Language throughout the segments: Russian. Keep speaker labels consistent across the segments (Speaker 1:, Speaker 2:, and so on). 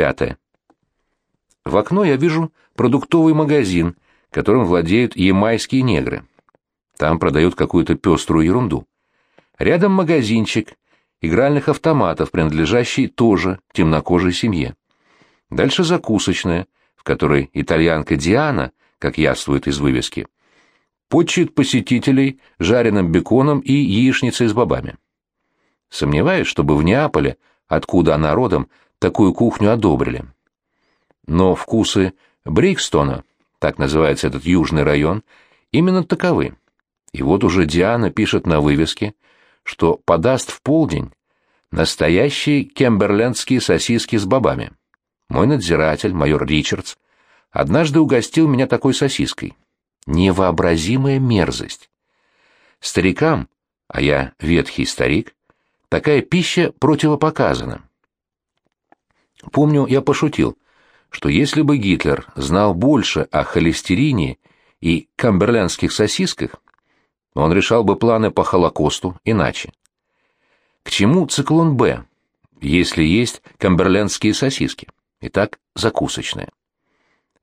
Speaker 1: Пятое. В окно я вижу продуктовый магазин, которым владеют ямайские негры. Там продают какую-то пеструю ерунду. Рядом магазинчик игральных автоматов, принадлежащий тоже темнокожей семье. Дальше закусочная, в которой итальянка Диана, как яствует из вывески, почит посетителей жареным беконом и яичницей с бобами. Сомневаюсь, чтобы в Неаполе, откуда она родом, такую кухню одобрили. Но вкусы Брикстона, так называется этот южный район, именно таковы. И вот уже Диана пишет на вывеске, что подаст в полдень настоящие кемберлендские сосиски с бобами. Мой надзиратель, майор Ричардс, однажды угостил меня такой сосиской. Невообразимая мерзость. Старикам, а я ветхий старик, такая пища противопоказана. Помню, я пошутил, что если бы Гитлер знал больше о холестерине и камберлендских сосисках, он решал бы планы по Холокосту иначе. К чему циклон «Б», если есть камберлендские сосиски? Итак, закусочная.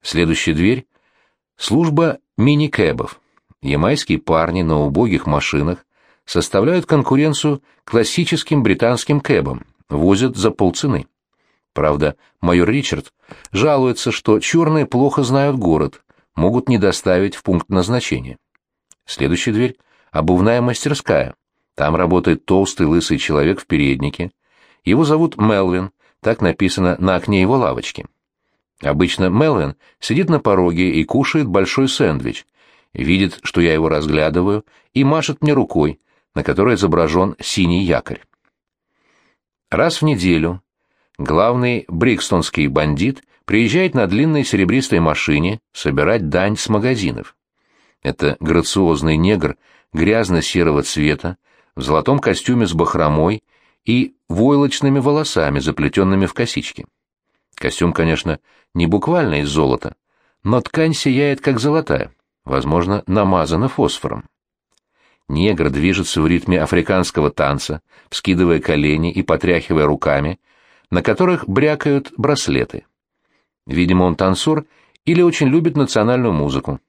Speaker 1: Следующая дверь — служба мини-кэбов. Ямайские парни на убогих машинах составляют конкуренцию классическим британским кэбам, возят за полцены. Правда, майор Ричард жалуется, что черные плохо знают город, могут не доставить в пункт назначения. Следующая дверь — обувная мастерская. Там работает толстый лысый человек в переднике. Его зовут Мелвин, так написано на окне его лавочки. Обычно Мелвин сидит на пороге и кушает большой сэндвич, видит, что я его разглядываю, и машет мне рукой, на которой изображен синий якорь. Раз в неделю главный брикстонский бандит приезжает на длинной серебристой машине собирать дань с магазинов. Это грациозный негр грязно-серого цвета, в золотом костюме с бахромой и войлочными волосами, заплетенными в косички. Костюм, конечно, не буквально из золота, но ткань сияет как золотая, возможно, намазана фосфором. Негр движется в ритме африканского танца, вскидывая колени и потряхивая руками, на которых брякают браслеты. Видимо, он танцор или очень любит национальную музыку.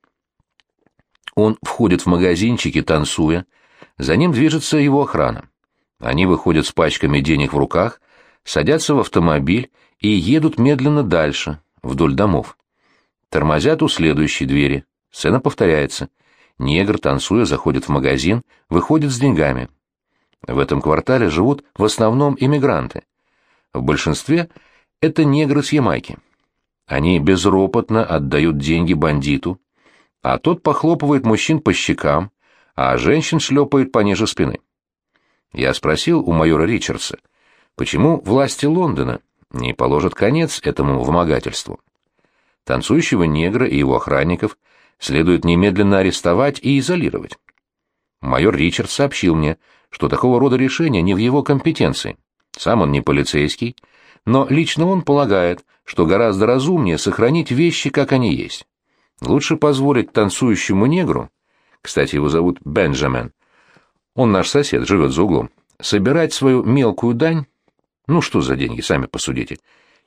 Speaker 1: Он входит в магазинчики, танцуя, за ним движется его охрана. Они выходят с пачками денег в руках, садятся в автомобиль и едут медленно дальше, вдоль домов. Тормозят у следующей двери. Сцена повторяется. Негр, танцуя, заходит в магазин, выходит с деньгами. В этом квартале живут в основном иммигранты. В большинстве это негры с Ямайки. Они безропотно отдают деньги бандиту, а тот похлопывает мужчин по щекам, а женщин шлепает пониже спины. Я спросил у майора Ричардса, почему власти Лондона не положат конец этому вымогательству. Танцующего негра и его охранников следует немедленно арестовать и изолировать. Майор Ричард сообщил мне, что такого рода решения не в его компетенции. Сам он не полицейский, но лично он полагает, что гораздо разумнее сохранить вещи, как они есть. Лучше позволить танцующему негру, кстати, его зовут Бенджамен, он наш сосед, живет за углом, собирать свою мелкую дань, ну что за деньги, сами посудите,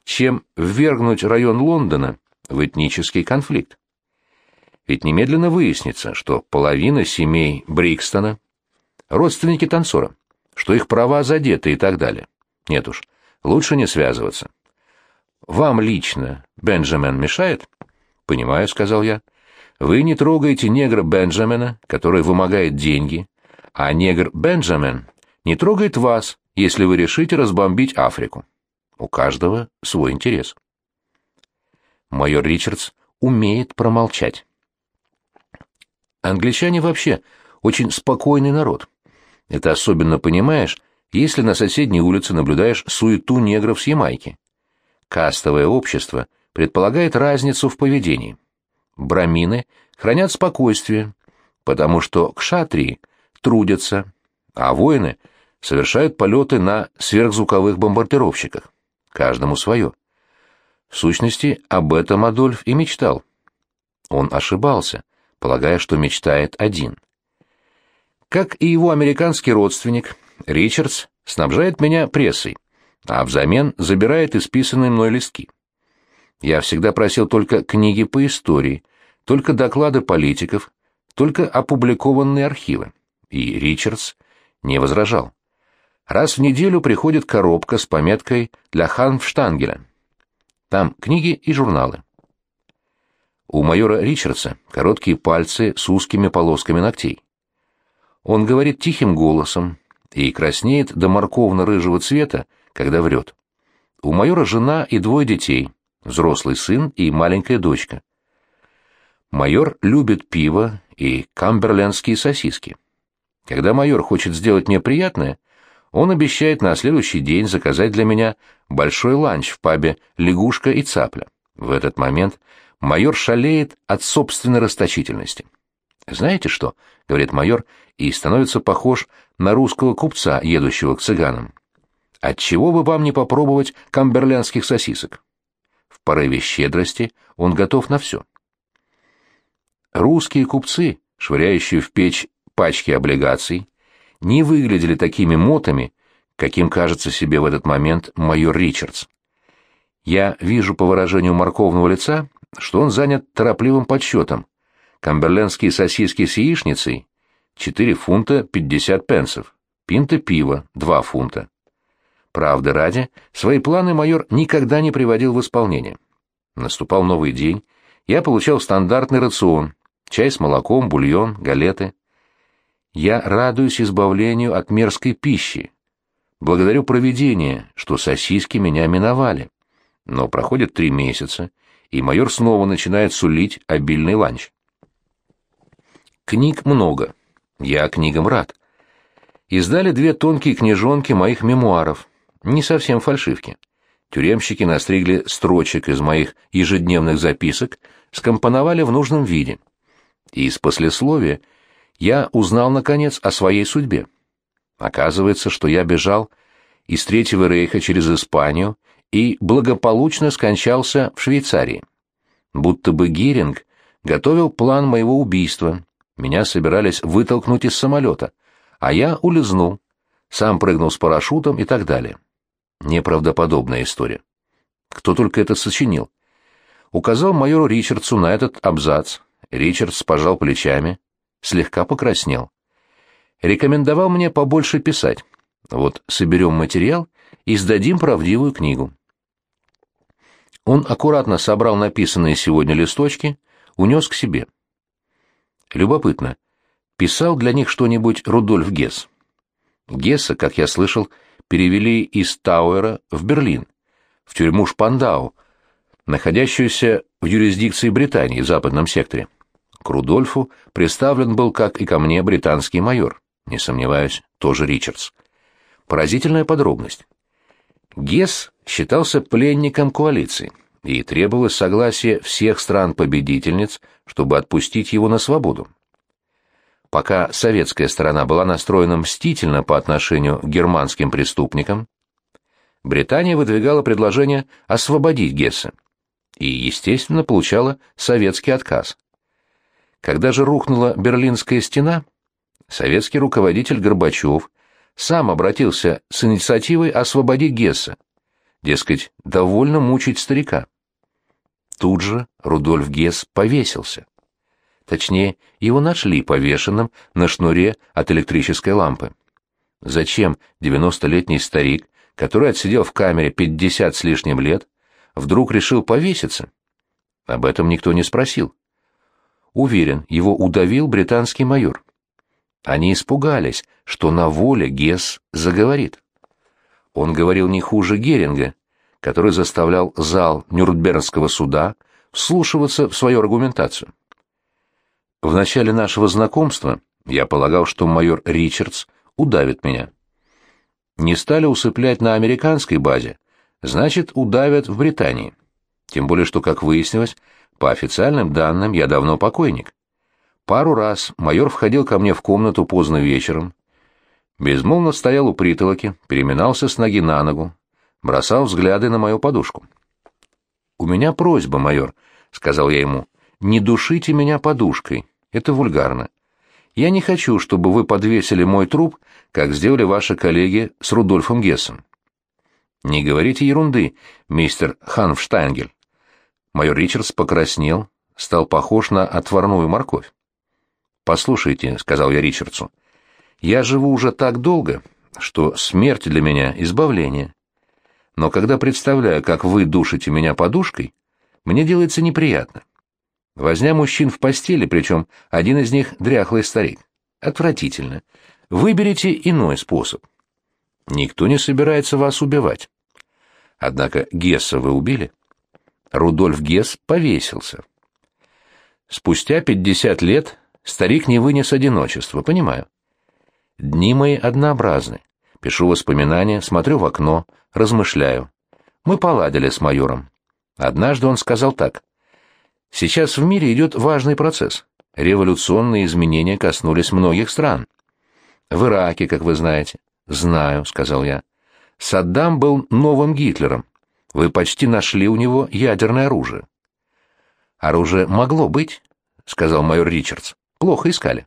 Speaker 1: чем ввергнуть район Лондона в этнический конфликт. Ведь немедленно выяснится, что половина семей Брикстона — родственники танцора, что их права задеты и так далее. Нет уж, лучше не связываться. Вам лично Бенджамен мешает? «Понимаю», — сказал я. «Вы не трогаете негра Бенджамина, который вымогает деньги, а негр Бенджамин не трогает вас, если вы решите разбомбить Африку. У каждого свой интерес». Майор Ричардс умеет промолчать. Англичане вообще очень спокойный народ. Это особенно понимаешь, если на соседней улице наблюдаешь суету негров с Ямайки. Кастовое общество — предполагает разницу в поведении. Брамины хранят спокойствие, потому что кшатрии трудятся, а воины совершают полеты на сверхзвуковых бомбардировщиках. Каждому свое. В сущности, об этом Адольф и мечтал. Он ошибался, полагая, что мечтает один. Как и его американский родственник, Ричардс снабжает меня прессой. а взамен забирает исписанные мной листки. Я всегда просил только книги по истории, только доклады политиков, только опубликованные архивы. И Ричардс не возражал. Раз в неделю приходит коробка с пометкой для Ханфштангеля. Там книги и журналы. У майора Ричардса короткие пальцы с узкими полосками ногтей. Он говорит тихим голосом и краснеет до морковно-рыжего цвета, когда врет. У майора жена и двое детей, взрослый сын и маленькая дочка. Майор любит пиво и камберлендские сосиски. Когда майор хочет сделать мне приятное, он обещает на следующий день заказать для меня большой ланч в пабе «Лягушка и цапля». В этот момент майор шалеет от собственной расточительности. «Знаете что?» — говорит майор и становится похож на русского купца, едущего к цыганам. «Отчего бы вам не попробовать камберлендских сосисок?» В порыве щедрости он готов на все. Русские купцы, швыряющие в печь пачки облигаций, не выглядели такими мотами, каким кажется себе в этот момент майор Ричардс. Я вижу по выражению морковного лица, что он занят торопливым подсчетом. Камберлендские сосиски с яичницей — 4 фунта 50 пенсов, пинта пива — 2 фунта. Правда ради, свои планы майор никогда не приводил в исполнение. Наступал новый день, я получал стандартный рацион, чай с молоком, бульон, галеты. Я радуюсь избавлению от мерзкой пищи. Благодарю провидение, что сосиски меня миновали. Но проходит три месяца, и майор снова начинает сулить обильный ланч. Книг много. Я книгам рад. Издали две тонкие книжонки моих мемуаров, не совсем фальшивки. Тюремщики настригли строчек из моих ежедневных записок, скомпоновали в нужном виде — и из послесловия я узнал, наконец, о своей судьбе. Оказывается, что я бежал из Третьего Рейха через Испанию и благополучно скончался в Швейцарии. Будто бы Геринг готовил план моего убийства. Меня собирались вытолкнуть из самолета, а я улизнул, сам прыгнул с парашютом и так далее. Неправдоподобная история. Кто только это сочинил. Указал майору Ричардсу на этот абзац, Ричардс пожал плечами, слегка покраснел. Рекомендовал мне побольше писать. Вот соберем материал и сдадим правдивую книгу. Он аккуратно собрал написанные сегодня листочки, унес к себе. Любопытно, писал для них что-нибудь Рудольф Гесс. Гесса, как я слышал, перевели из Тауэра в Берлин, в тюрьму Шпандау, находящуюся в юрисдикции Британии в западном секторе. К Рудольфу представлен был, как и ко мне, британский майор. Не сомневаюсь, тоже Ричардс. Поразительная подробность. Гесс считался пленником коалиции, и требовалось согласие всех стран-победительниц, чтобы отпустить его на свободу. Пока советская сторона была настроена мстительно по отношению к германским преступникам, Британия выдвигала предложение освободить Гесса и, естественно, получала советский отказ. Когда же рухнула Берлинская стена, советский руководитель Горбачев сам обратился с инициативой освободить Гесса. Дескать, довольно мучить старика. Тут же Рудольф Гесс повесился. Точнее, его нашли повешенным на шнуре от электрической лампы. Зачем девяностолетний старик, который отсидел в камере пятьдесят с лишним лет, вдруг решил повеситься? Об этом никто не спросил. Уверен, его удавил британский майор. Они испугались, что на воле Гесс заговорит. Он говорил не хуже Геринга, который заставлял зал Нюрнбергского суда вслушиваться в свою аргументацию. В начале нашего знакомства я полагал, что майор Ричардс удавит меня. Не стали усыплять на американской базе, значит, удавят в Британии. Тем более, что, как выяснилось, по официальным данным, я давно покойник. Пару раз майор входил ко мне в комнату поздно вечером, безмолвно стоял у притолоки, переминался с ноги на ногу, бросал взгляды на мою подушку. «У меня просьба, майор», — сказал я ему, — «не душите меня подушкой, это вульгарно. Я не хочу, чтобы вы подвесили мой труп, как сделали ваши коллеги с Рудольфом Гессом». Не говорите ерунды, мистер Ханфштайнгель. Майор Ричардс покраснел, стал похож на отварную морковь. «Послушайте», — сказал я Ричардсу, — «я живу уже так долго, что смерть для меня — избавление. Но когда представляю, как вы душите меня подушкой, мне делается неприятно. Возня мужчин в постели, причем один из них — дряхлый старик. Отвратительно. Выберите иной способ. Никто не собирается вас убивать. Однако Гесса вы убили. Рудольф Гесс повесился. Спустя пятьдесят лет старик не вынес одиночества, понимаю. Дни мои однообразны. Пишу воспоминания, смотрю в окно, размышляю. Мы поладили с майором. Однажды он сказал так. Сейчас в мире идет важный процесс. Революционные изменения коснулись многих стран. В Ираке, как вы знаете. Знаю, сказал я. Саддам был новым Гитлером. Вы почти нашли у него ядерное оружие. Оружие могло быть, сказал майор Ричардс. Плохо искали.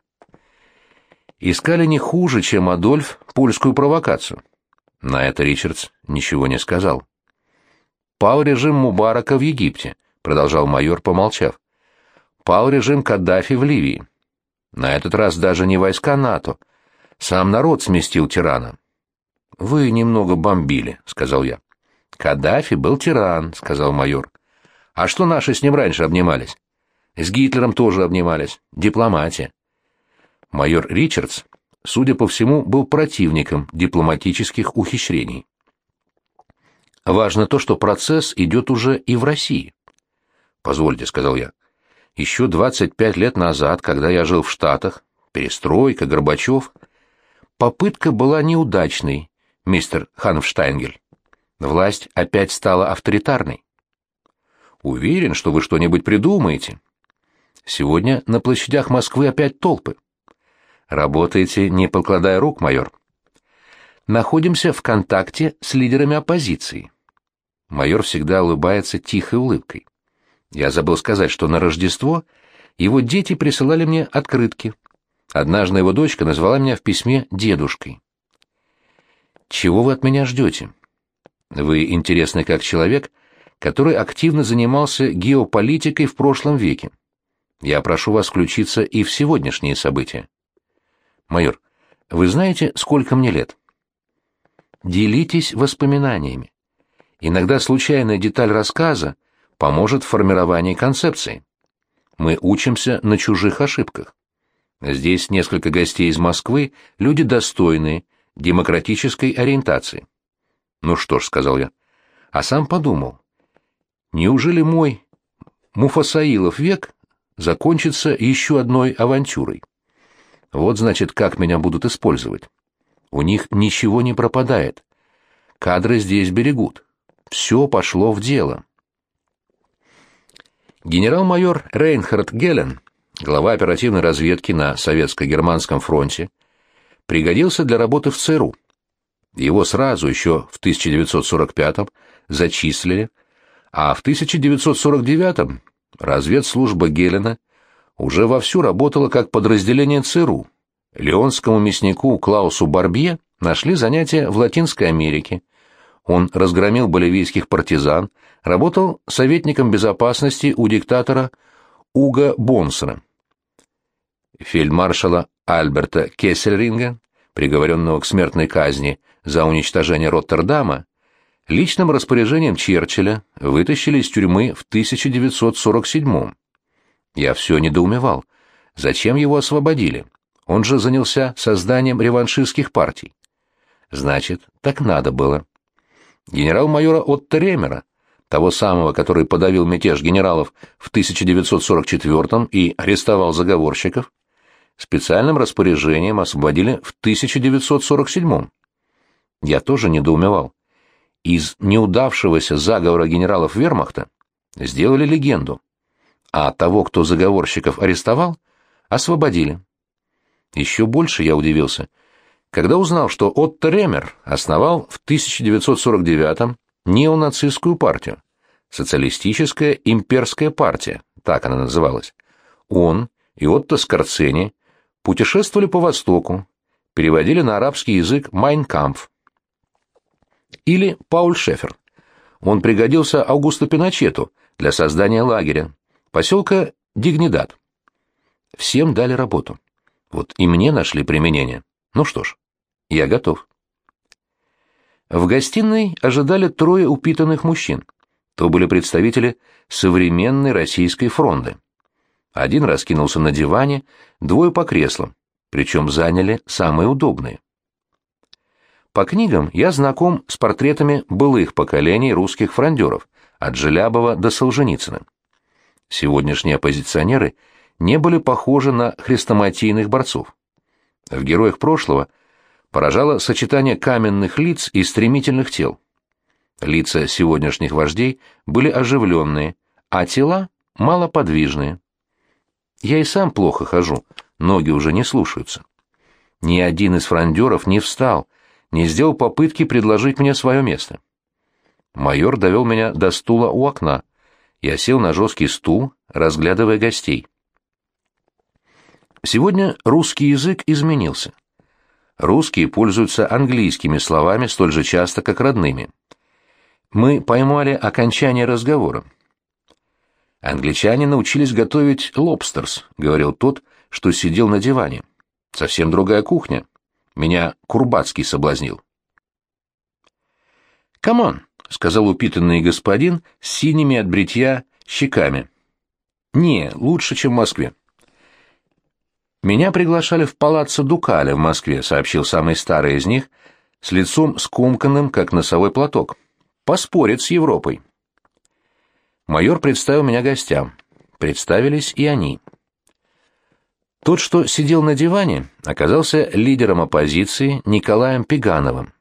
Speaker 1: Искали не хуже, чем Адольф польскую провокацию. На это Ричардс ничего не сказал. Пал режим Мубарака в Египте, продолжал майор, помолчав. Пал режим Каддафи в Ливии. На этот раз даже не войска НАТО. Сам народ сместил тирана. Вы немного бомбили, сказал я. Каддафи был тиран, сказал майор. А что наши с ним раньше обнимались? С Гитлером тоже обнимались. Дипломатия. Майор Ричардс, судя по всему, был противником дипломатических ухищрений. Важно то, что процесс идет уже и в России. «Позвольте», — сказал я, — «еще 25 лет назад, когда я жил в Штатах, перестройка, Горбачев, попытка была неудачной, мистер Ханфштайнгель. Власть опять стала авторитарной. Уверен, что вы что-нибудь придумаете. Сегодня на площадях Москвы опять толпы. Работаете, не покладая рук, майор. Находимся в контакте с лидерами оппозиции. Майор всегда улыбается тихой улыбкой. Я забыл сказать, что на Рождество его дети присылали мне открытки. Однажды его дочка назвала меня в письме дедушкой. Чего вы от меня ждете? Вы интересны как человек, который активно занимался геополитикой в прошлом веке. Я прошу вас включиться и в сегодняшние события. Майор, вы знаете, сколько мне лет? Делитесь воспоминаниями. Иногда случайная деталь рассказа поможет в формировании концепции. Мы учимся на чужих ошибках. Здесь несколько гостей из Москвы, люди достойные, демократической ориентации. Ну что ж, сказал я, а сам подумал, неужели мой Муфасаилов век закончится еще одной авантюрой? Вот, значит, как меня будут использовать. У них ничего не пропадает. Кадры здесь берегут. Все пошло в дело. Генерал-майор Рейнхард Гелен, глава оперативной разведки на Советско-Германском фронте, пригодился для работы в ЦРУ. Его сразу еще в 1945-м зачислили, а в 1949-м разведслужба Гелена уже вовсю работала как подразделение ЦРУ. Леонскому мяснику Клаусу Барбье нашли занятия в Латинской Америке. Он разгромил боливийских партизан, работал советником безопасности у диктатора Уга Бонсера. Фельдмаршала Альберта Кессельринга, приговоренного к смертной казни за уничтожение Роттердама, личным распоряжением Черчилля вытащили из тюрьмы в 1947 я все недоумевал. Зачем его освободили? Он же занялся созданием реваншистских партий. Значит, так надо было. Генерал-майора Отто Ремера, того самого, который подавил мятеж генералов в 1944 и арестовал заговорщиков, специальным распоряжением освободили в 1947 Я тоже недоумевал. Из неудавшегося заговора генералов вермахта сделали легенду а того, кто заговорщиков арестовал, освободили. Еще больше я удивился, когда узнал, что Отто Ремер основал в 1949-м неонацистскую партию, социалистическая имперская партия, так она называлась. Он и Отто Скорцени путешествовали по Востоку, переводили на арабский язык «Майнкампф». или Пауль Шефер. Он пригодился Аугусту Пиночету для создания лагеря, поселка Дигнидад. Всем дали работу. Вот и мне нашли применение. Ну что ж, я готов. В гостиной ожидали трое упитанных мужчин. То были представители современной российской фронды. Один раскинулся на диване, двое по креслам, причем заняли самые удобные. По книгам я знаком с портретами былых поколений русских фрондеров, от Желябова до Солженицына. Сегодняшние оппозиционеры не были похожи на хрестоматийных борцов. В героях прошлого поражало сочетание каменных лиц и стремительных тел. Лица сегодняшних вождей были оживленные, а тела малоподвижные. Я и сам плохо хожу, ноги уже не слушаются. Ни один из фрондеров не встал, не сделал попытки предложить мне свое место. Майор довел меня до стула у окна. Я сел на жесткий стул, разглядывая гостей. Сегодня русский язык изменился. Русские пользуются английскими словами столь же часто, как родными. Мы поймали окончание разговора. «Англичане научились готовить lobsters», — говорил тот, что сидел на диване. «Совсем другая кухня. Меня Курбацкий соблазнил. «Камон», — сказал упитанный господин с синими от бритья щеками. «Не, лучше, чем в Москве». «Меня приглашали в палаццо Дукале в Москве», — сообщил самый старый из них, с лицом скомканным, как носовой платок. «Поспорит с Европой». Майор представил меня гостям. Представились и они. Тот, что сидел на диване, оказался лидером оппозиции Николаем Пигановым.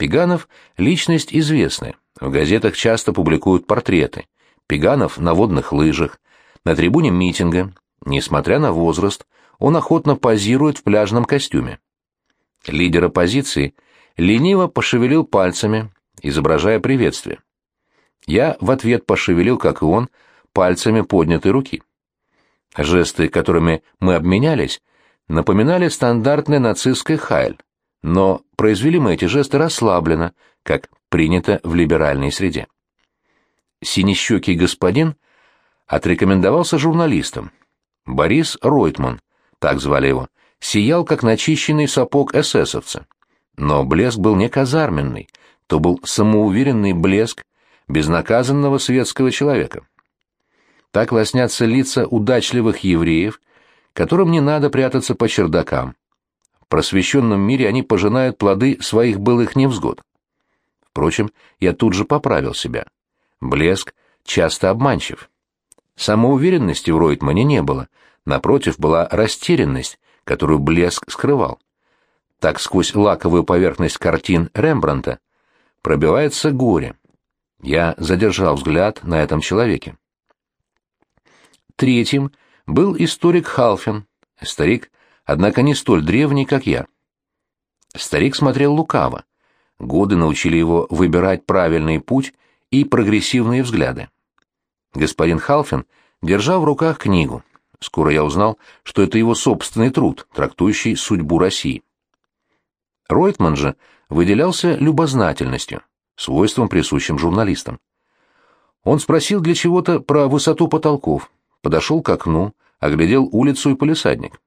Speaker 1: Пиганов – личность известная, в газетах часто публикуют портреты. Пиганов на водных лыжах, на трибуне митинга, несмотря на возраст, он охотно позирует в пляжном костюме. Лидер оппозиции лениво пошевелил пальцами, изображая приветствие. Я в ответ пошевелил, как и он, пальцами поднятой руки. Жесты, которыми мы обменялись, напоминали стандартный нацистский хайль, но произвели мы эти жесты расслабленно, как принято в либеральной среде. Синещекий господин отрекомендовался журналистам. Борис Ройтман, так звали его, сиял, как начищенный сапог эсэсовца. Но блеск был не казарменный, то был самоуверенный блеск безнаказанного светского человека. Так лоснятся лица удачливых евреев, которым не надо прятаться по чердакам. Просвещенном мире они пожинают плоды своих былых невзгод. Впрочем, я тут же поправил себя. Блеск часто обманчив. Самоуверенности в Ройтмане не было, напротив, была растерянность, которую блеск скрывал. Так сквозь лаковую поверхность картин Рембранта пробивается горе. Я задержал взгляд на этом человеке. Третьим был историк Халфин, старик, однако не столь древний, как я. Старик смотрел лукаво. Годы научили его выбирать правильный путь и прогрессивные взгляды. Господин Халфин держал в руках книгу. Скоро я узнал, что это его собственный труд, трактующий судьбу России. Ройтман же выделялся любознательностью, свойством, присущим журналистам. Он спросил для чего-то про высоту потолков, подошел к окну, оглядел улицу и полисадник.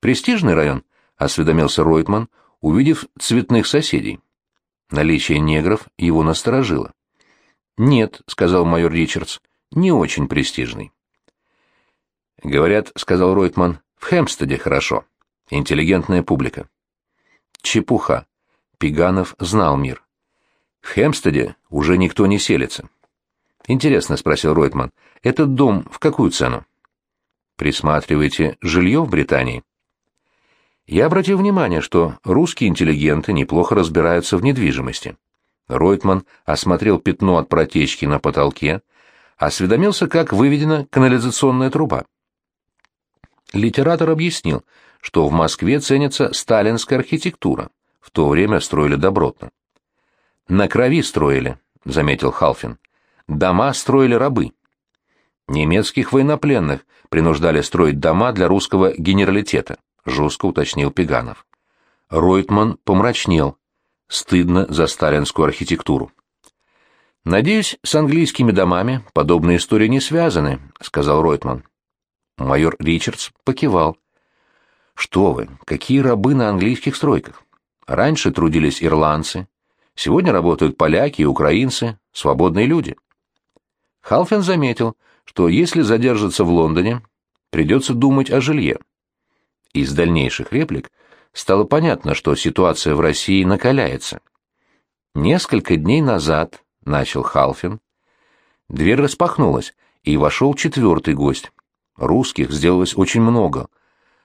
Speaker 1: «Престижный район?» — осведомился Ройтман, увидев цветных соседей. Наличие негров его насторожило. «Нет», — сказал майор Ричардс, — «не очень престижный». «Говорят», — сказал Ройтман, — «в Хэмпстеде хорошо. Интеллигентная публика». Чепуха. Пиганов знал мир. В Хэмпстеде уже никто не селится. «Интересно», — спросил Ройтман, — «этот дом в какую цену?» «Присматриваете жилье в Британии?» Я обратил внимание, что русские интеллигенты неплохо разбираются в недвижимости. Ройтман осмотрел пятно от протечки на потолке, осведомился, как выведена канализационная труба. Литератор объяснил, что в Москве ценится сталинская архитектура, в то время строили добротно. «На крови строили», — заметил Халфин. Дома строили рабы. Немецких военнопленных принуждали строить дома для русского генералитета, жестко уточнил Пеганов. Ройтман помрачнел. стыдно за сталинскую архитектуру. «Надеюсь, с английскими домами подобные истории не связаны», — сказал Ройтман. Майор Ричардс покивал. «Что вы, какие рабы на английских стройках? Раньше трудились ирландцы, сегодня работают поляки и украинцы, свободные люди». Халфен заметил, что если задержаться в Лондоне, придется думать о жилье. Из дальнейших реплик стало понятно, что ситуация в России накаляется. Несколько дней назад, начал Халфин, дверь распахнулась, и вошел четвертый гость. Русских сделалось очень много.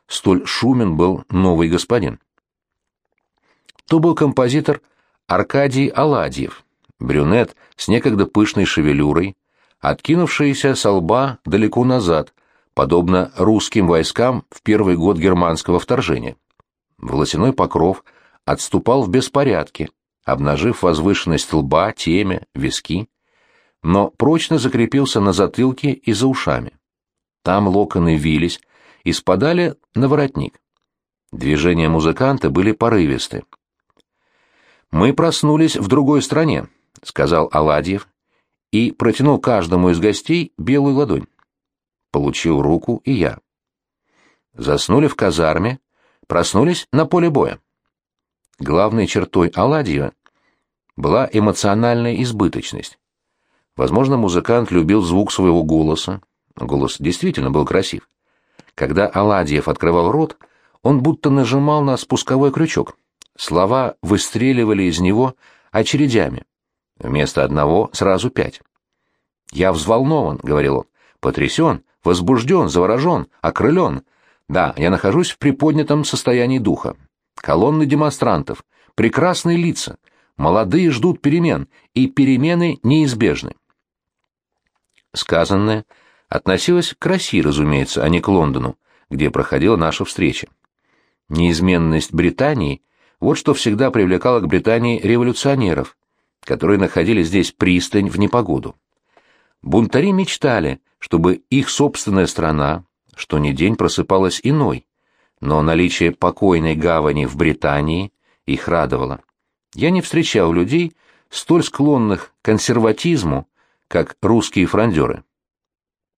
Speaker 1: Столь шумен был новый господин. То был композитор Аркадий Аладьев, брюнет с некогда пышной шевелюрой, откинувшийся со лба далеко назад, подобно русским войскам в первый год германского вторжения. Волосяной покров отступал в беспорядке, обнажив возвышенность лба, темя, виски, но прочно закрепился на затылке и за ушами. Там локоны вились и спадали на воротник. Движения музыканта были порывисты. «Мы проснулись в другой стране», — сказал Аладьев и протянул каждому из гостей белую ладонь. Получил руку и я. Заснули в казарме, проснулись на поле боя. Главной чертой Аладьева была эмоциональная избыточность. Возможно, музыкант любил звук своего голоса. Голос действительно был красив. Когда Аладьев открывал рот, он будто нажимал на спусковой крючок. Слова выстреливали из него очередями. Вместо одного сразу пять. «Я взволнован», — говорил он, — «потрясен, возбужден, заворожен, окрылен. Да, я нахожусь в приподнятом состоянии духа. Колонны демонстрантов, прекрасные лица, молодые ждут перемен, и перемены неизбежны». Сказанное относилось к России, разумеется, а не к Лондону, где проходила наша встреча. Неизменность Британии — вот что всегда привлекало к Британии революционеров, которые находили здесь пристань в непогоду. Бунтари мечтали, чтобы их собственная страна, что ни день просыпалась иной, но наличие покойной гавани в Британии их радовало. Я не встречал людей, столь склонных к консерватизму, как русские фрондеры.